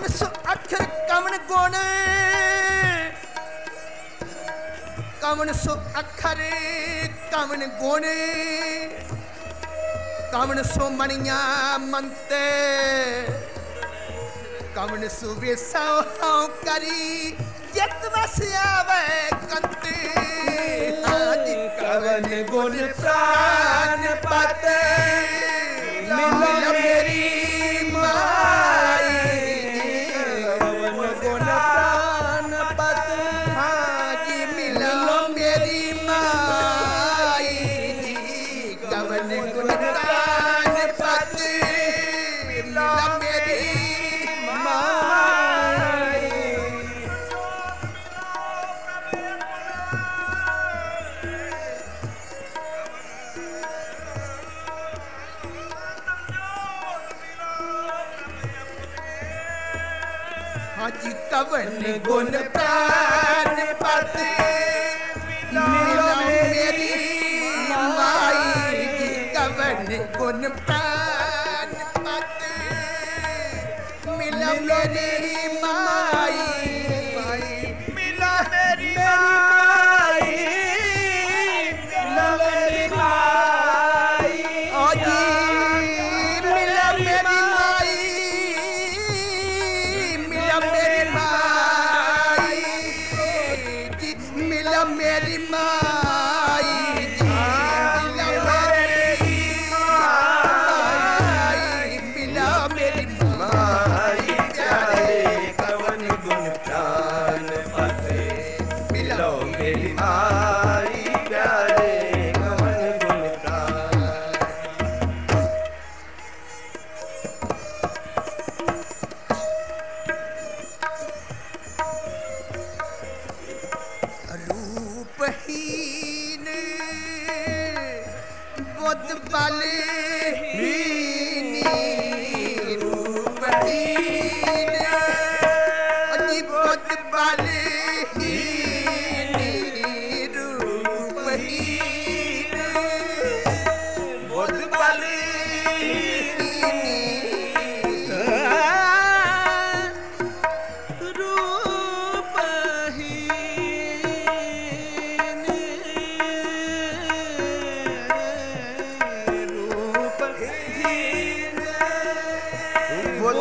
कवन सु अक्षर कवन गुण कमन सु अक्षर कवन सु मंते कवन सु विसौ करी यत कंते कवन गुण प्राण पते अति कवन गुण प्राण पत मिलो मेरी माई कवन गुण प्राण पत मिलो मेरी माई ਪੁੱਤ ਪਾਲੇ ਨੀ ਰੂਪੜੀ ਨਾ ਅਜੀ ਪੁੱਤ ਪਾਲੇ ਨੀ ਰੂਪੜੀ ਨਾ ਪੁੱਤ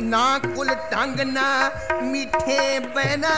ਨਾ ਕੁਲ ਟੰਗ ਨਾ ਮਿੱਠੇ ਬਨਾ